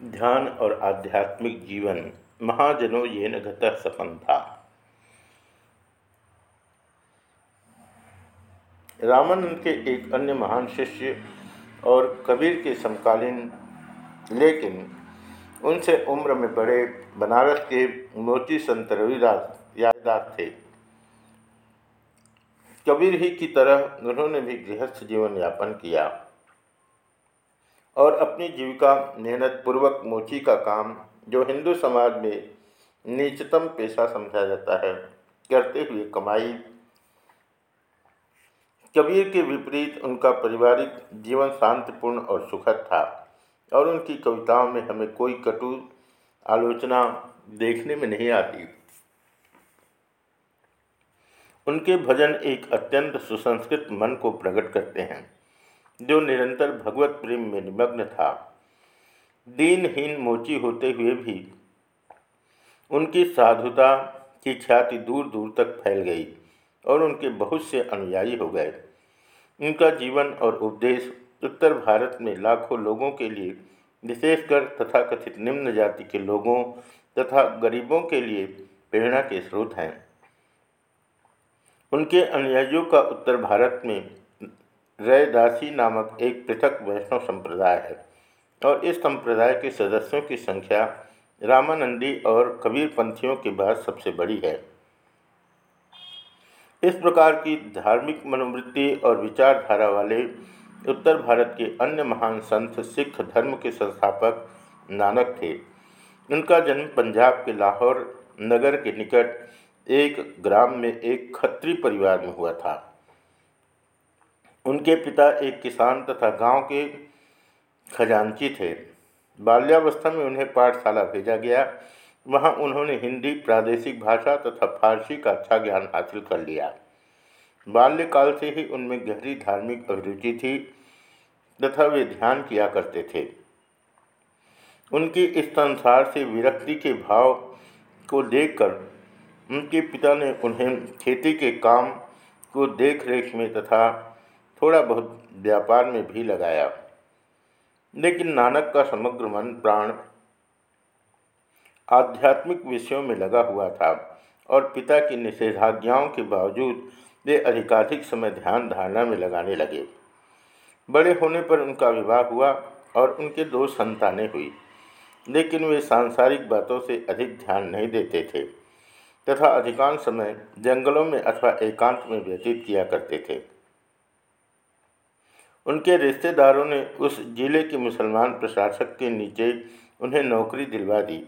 ध्यान और आध्यात्मिक जीवन, महाजनों ये न गतः सपन था। रामानंद के एक अन्य महान शिष्य और कबीर के समकालीन, लेकिन उनसे उम्र में बड़े बनारस के मोती संत रविदास याददास थे। कबीर ही की तरह उन्होंने भी गृहस्थ जीवन यापन किया। और अपनी जीविका मेहनत पूर्वक मोची का काम जो हिंदू समाज में नीचतम पेशा समझा जाता है, करते हुए कमाई। कबीर के विपरीत उनका पारिवारिक जीवन शांतिपूर्ण और सुखद था और उनकी कविताओं में हमें कोई कटु आलोचना देखने में नहीं आती। उनके भजन एक अत्यंत सुसंस्कृत मन को प्रकट करते हैं। जो निरंतर भगवत प्रेम में निमग्न था। दीनहीन मोची होते हुए भी उनकी साधुता की ख्याति दूर दूर तक फैल गई और उनके बहुत से अनुयायी हो गए। उनका जीवन और उपदेश उत्तर भारत में लाखों लोगों के लिए, विशेषकर तथाकथित निम्न जाति के लोगों तथा गरीबों के लिए प्रेरणा के स्रोत हैं। उनके अनुयायियों का उत्तर भारत में रैदासी नामक एक पृथक वैष्णव संप्रदाय है और इस संप्रदाय के सदस्यों की संख्या रामानंदी और कबीर पंथियों के बाद सबसे बड़ी है। इस प्रकार की धार्मिक मनोवृत्ति और विचारधारा वाले उत्तर भारत के अन्य महान संत, सिख धर्म के संस्थापक नानक थे। उनका जन्म पंजाब के लाहौर नगर के निकट एक ग्राम में एक खत्री परिवार में हुआ था। उनके पिता एक किसान तथा गाँव के खजांची थे। बाल्यावस्था में उन्हें पाठशाला भेजा गया। वहाँ उन्होंने हिंदी, प्रादेशिक भाषा तथा फारसी का अच्छा ज्ञान हासिल कर लिया। बाल्यकाल से ही उनमें गहरी धार्मिक अभिरुचि थी तथा वे ध्यान किया करते थे। उनकी इस संसार से विरक्ति के भाव को देखकर उनके पिता ने उन्हें खेती के काम को देख रेख में तथा थोड़ा बहुत व्यापार में भी लगाया। लेकिन नानक का समग्र मन प्राण आध्यात्मिक विषयों में लगा हुआ था और पिता की निषेधाज्ञाओं के बावजूद वे अधिकाधिक समय ध्यान धारणा में लगाने लगे। बड़े होने पर उनका विवाह हुआ और उनके दो संतानें हुई, लेकिन वे सांसारिक बातों से अधिक ध्यान नहीं देते थे तथा अधिकांश समय जंगलों में अथवा एकांत में व्यतीत किया करते थे। उनके रिश्तेदारों ने उस ज़िले के मुसलमान प्रशासक के नीचे उन्हें नौकरी दिलवा दी।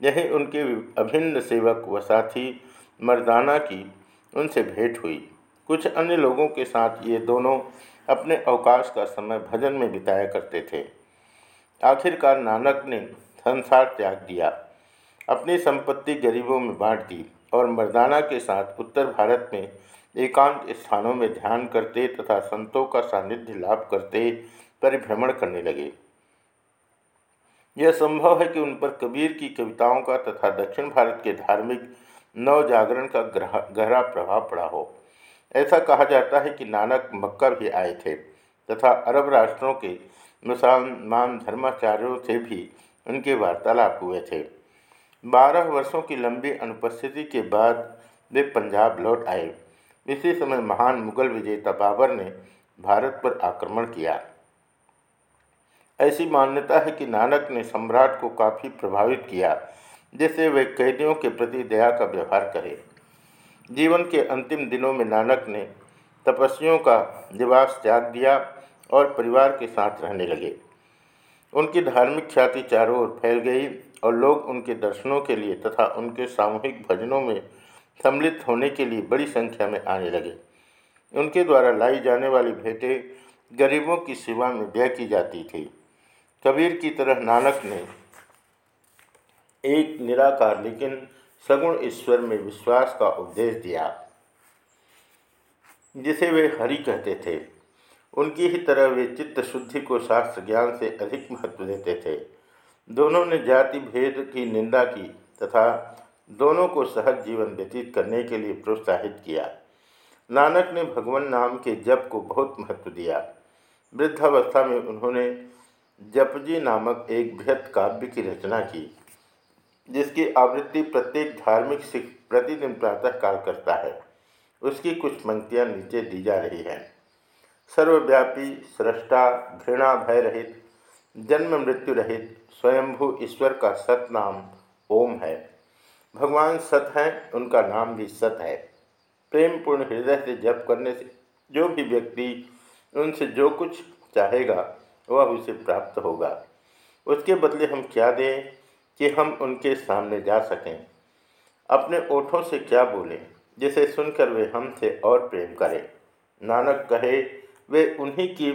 यही उनके अभिन्न सेवक व साथी मर्दाना की उनसे भेंट हुई। कुछ अन्य लोगों के साथ ये दोनों अपने अवकाश का समय भजन में बिताया करते थे। आखिरकार नानक ने संसार त्याग दिया। अपनी संपत्ति गरीबों में बांट दी और मर्दाना के साथ उत्तर भारत में एकांत स्थानों में ध्यान करते तथा संतों का सानिध्य लाभ करते परिभ्रमण करने लगे। यह संभव है कि उन पर कबीर की कविताओं का तथा दक्षिण भारत के धार्मिक नव जागरण का गहरा प्रभाव पड़ा हो। ऐसा कहा जाता है कि नानक मक्का भी आए थे तथा अरब राष्ट्रों के मुसलमान धर्माचार्यों से भी उनके वार्तालाप हुए थे। बारह वर्षों की लंबी अनुपस्थिति के बाद वे पंजाब लौट आए। इसी समय महान मुगल विजेता बाबर ने भारत पर आक्रमण किया। ऐसी मान्यता है कि नानक ने सम्राट को काफ़ी प्रभावित किया, जिससे वे कैदियों के प्रति दया का व्यवहार करें। जीवन के अंतिम दिनों में नानक ने तपस्वियों का निवास त्याग दिया और परिवार के साथ रहने लगे। उनकी धार्मिक ख्याति चारों ओर फैल गई और लोग उनके दर्शनों के लिए तथा उनके सामूहिक भजनों में सम्मिलित होने के लिए बड़ी संख्या में आने लगे। उनके द्वारा लाई जाने वाली भेंटें गरीबों की सेवा में व्यय की जाती थी। कबीर की तरह नानक ने एक निराकार लेकिन सगुण ईश्वर में विश्वास का उपदेश दिया, जिसे वे हरि कहते थे। उनकी ही तरह वे चित्त शुद्धि को शास्त्र ज्ञान से अधिक महत्व देते थे। दोनों ने जाति भेद की निंदा की तथा दोनों को सहज जीवन व्यतीत करने के लिए प्रोत्साहित किया। नानक ने भगवान नाम के जप को बहुत महत्व दिया। वृद्धावस्था में उन्होंने जपजी नामक एक बृहत काव्य की रचना की, जिसकी आवृत्ति प्रत्येक धार्मिक सिख प्रतिदिन प्रातःकाल करता है। उसकी कुछ पंक्तियाँ नीचे दी जा रही हैं। सर्वव्यापी सृष्टा घृणा, भय रहित, जन्म मृत्यु रहित, स्वयंभू ईश्वर का सत नाम ओम है। भगवान सत हैं, उनका नाम भी सत है। प्रेम पूर्ण हृदय से जप करने से जो भी व्यक्ति उनसे जो कुछ चाहेगा, वह उसे प्राप्त होगा। उसके बदले हम क्या दें कि हम उनके सामने जा सकें? अपने ओठों से क्या बोलें, जिसे सुनकर वे हमसे और प्रेम करें? नानक कहे, वे उन्हीं की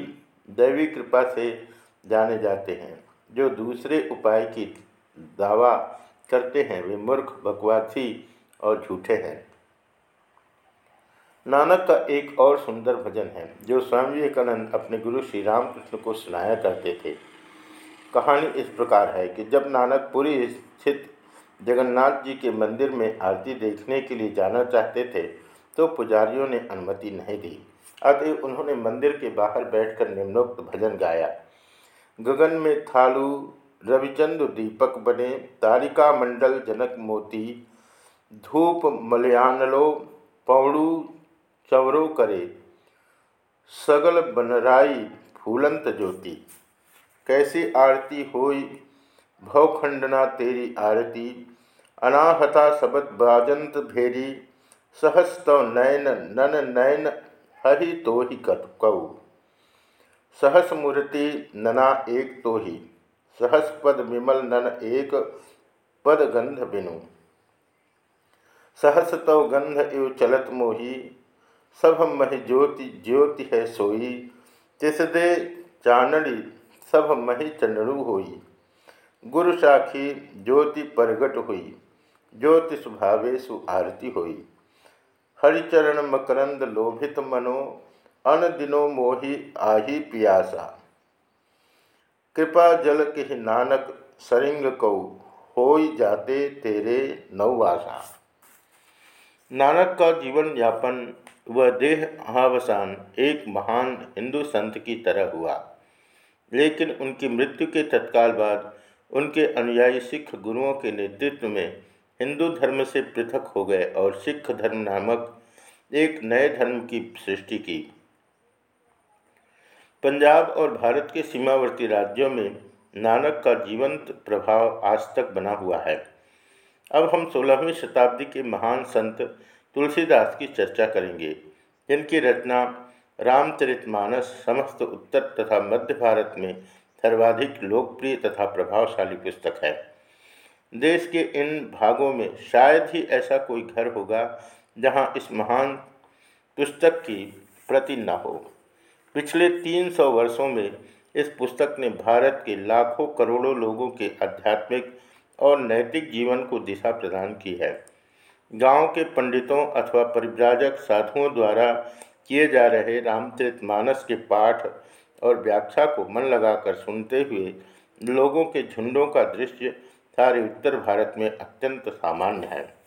दैवी कृपा से जाने जाते हैं, जो दूसरे उपाय की दावा करते हैं, वे मूर्ख, बकवासी और झूठे हैं। नानक का एक और सुंदर भजन है, जो स्वामी विवेकानंद अपने गुरु श्री रामकृष्ण को सुनाया करते थे। कहानी इस प्रकार है कि जब नानक पुरी स्थित जगन्नाथ जी के मंदिर में आरती देखने के लिए जाना चाहते थे तो पुजारियों ने अनुमति नहीं दी। अतः उन्होंने मंदिर के बाहर बैठकर निम्नोक्त भजन गाया। गगन में थालू रविचंद्र दीपक बने, तारिका मंडल जनक मोती, धूप मलयानलो, पौड़ू चवरो करे, सगल बनराई फूलंत ज्योति। कैसी आरती होई, भवखंडना तेरी आरती, अनाहता सबद बाजंत भेरी सहस्तव नयन नन नयन हरि तो ही सहस मूर्ति नना एक तो ही सहस पद विमल नन एक पद गंध बिनु। सहस तव गंध इव चलत मोही, सब मह ज्योति ज्योति है सोई। तिस दे चानड़ी सब मही चंडणु होई। गुरु साखी ज्योति परगट हुई, ज्योति स्वभावे सु आरती हुई। हरिचरण मकरंद लोभित मनो, अन दिनो मोही आही पियासा। कृपा जल के नानक सरिंग कौ हो जाते तेरे नौवासा नानक का जीवन यापन व देह अहावसान एक महान हिंदू संत की तरह हुआ। लेकिन उनकी मृत्यु के तत्काल बाद, उनके अनुयायी सिख गुरुओं के नेतृत्व में हिंदू धर्म से पृथक हो गए और सिख धर्म नामक एक नए धर्म की सृष्टि की। पंजाब और भारत के सीमावर्ती राज्यों में नानक का जीवंत प्रभाव आज तक बना हुआ है। अब हम सोलहवीं शताब्दी के महान संत तुलसीदास की चर्चा करेंगे। इनकी रचना रामचरितमानस समस्त उत्तर तथा मध्य भारत में सर्वाधिक लोकप्रिय तथा प्रभावशाली पुस्तक है। देश के इन भागों में शायद ही ऐसा कोई घर होगा जहाँ इस महान पुस्तक की प्रति न हो। पिछले 300 वर्षों में इस पुस्तक ने भारत के लाखों करोड़ों लोगों के आध्यात्मिक और नैतिक जीवन को दिशा प्रदान की है। गाँव के पंडितों अथवा परिव्राजक साधुओं द्वारा किए जा रहे रामचरित मानस के पाठ और व्याख्या को मन लगाकर सुनते हुए लोगों के झुंडों का दृश्य सारे उत्तर भारत में अत्यंत सामान्य है।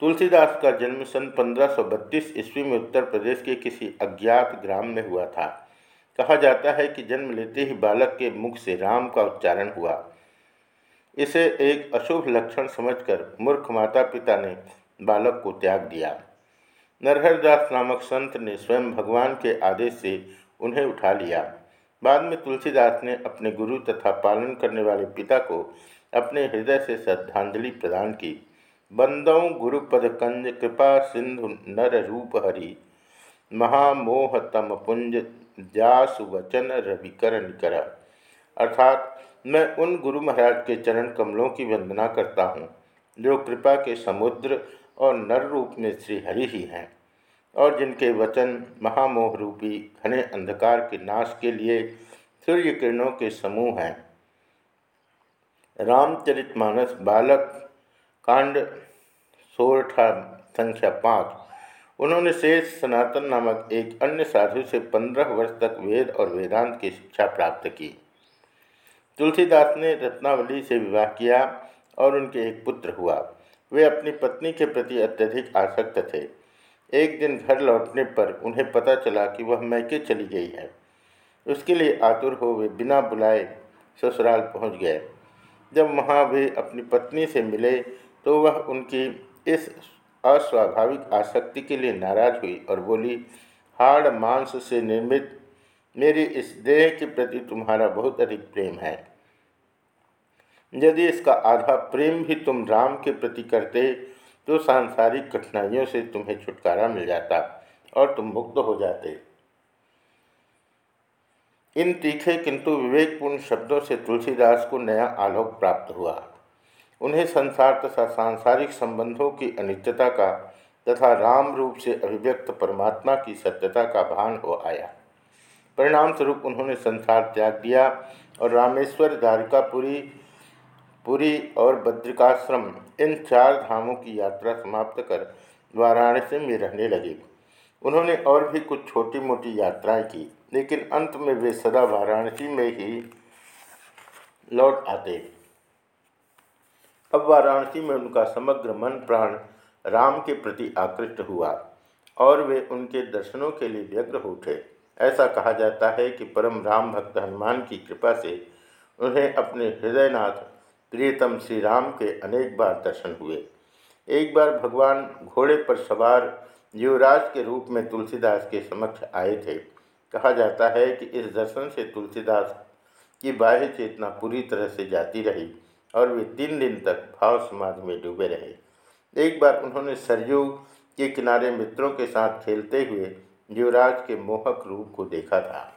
तुलसीदास का जन्म सन 1532 ईस्वी में उत्तर प्रदेश के किसी अज्ञात ग्राम में हुआ था। कहा जाता है कि जन्म लेते ही बालक के मुख से राम का उच्चारण हुआ। इसे एक अशुभ लक्षण समझकर मूर्ख माता पिता ने बालक को त्याग दिया। नरहरदास नामक संत ने स्वयं भगवान के आदेश से उन्हें उठा लिया। बाद में तुलसीदास ने अपने गुरु तथा पालन करने वाले पिता को अपने हृदय से श्रद्धांजलि प्रदान की। बंदौ गुरुपद कंज कृपा सिंधु नर रूप हरि। महामोह तम पुंज जासु वचन रविकर निकर। अर्थात मैं उन गुरु महाराज के चरण कमलों की वंदना करता हूँ, जो कृपा के समुद्र और नर रूप में श्री हरि ही हैं, और जिनके वचन महामोह रूपी घने अंधकार के नाश के लिए सूर्य किरणों के समूह हैं। रामचरितमानस बालक कांड सोरठा संख्या पाँच। उन्होंने शेष सनातन नामक एक अन्य साधु से पंद्रह वर्ष तक वेद और वेदांत की शिक्षा प्राप्त की। तुलसीदास ने रत्नावली से विवाह किया और उनके एक पुत्र हुआ। वे अपनी पत्नी के प्रति अत्यधिक आसक्त थे। एक दिन घर लौटने पर उन्हें पता चला कि वह मैके चली गई है। उसके लिए आतुर हो वे बिना बुलाए ससुराल पहुँच गए। जब वहाँ वे अपनी पत्नी से मिले तो वह उनकी इस अस्वाभाविक आसक्ति के लिए नाराज़ हुई और बोली, हाड़ मांस से निर्मित मेरी इस देह के प्रति तुम्हारा बहुत अधिक प्रेम है। यदि इसका आधा प्रेम भी तुम राम के प्रति करते तो सांसारिक कठिनाइयों से तुम्हें छुटकारा मिल जाता और तुम मुक्त हो जाते। इन तीखे किंतु विवेकपूर्ण शब्दों से तुलसीदास को नया आलोक प्राप्त हुआ। उन्हें संसार तथा सांसारिक संबंधों की अनित्यता का तथा राम रूप से अभिव्यक्त परमात्मा की सत्यता का भान हो आया। परिणाम स्वरूप उन्होंने संसार त्याग दिया और रामेश्वर, द्वारिकापुरी, पुरी और बद्रिकाश्रम, इन चार धामों की यात्रा समाप्त कर वाराणसी में रहने लगे। उन्होंने और भी कुछ छोटी मोटी यात्राएँ की, लेकिन अंत में वे सदा वाराणसी में ही लौट आते। अब वाराणसी में उनका समग्र मन प्राण राम के प्रति आकृष्ट हुआ और वे उनके दर्शनों के लिए व्यग्र हो उठे। ऐसा कहा जाता है कि परम राम भक्त हनुमान की कृपा से उन्हें अपने हृदयनाथ प्रियतम श्री राम के अनेक बार दर्शन हुए। एक बार भगवान घोड़े पर सवार युवराज के रूप में तुलसीदास के समक्ष आए थे। कहा जाता है कि इस दर्शन से तुलसीदास की बाह्य चेतना पूरी तरह से जाती रही। और वे तीन दिन तक भाव समाधि में डूबे रहे। एक बार उन्होंने सरयू के किनारे मित्रों के साथ खेलते हुए युवराज के मोहक रूप को देखा था।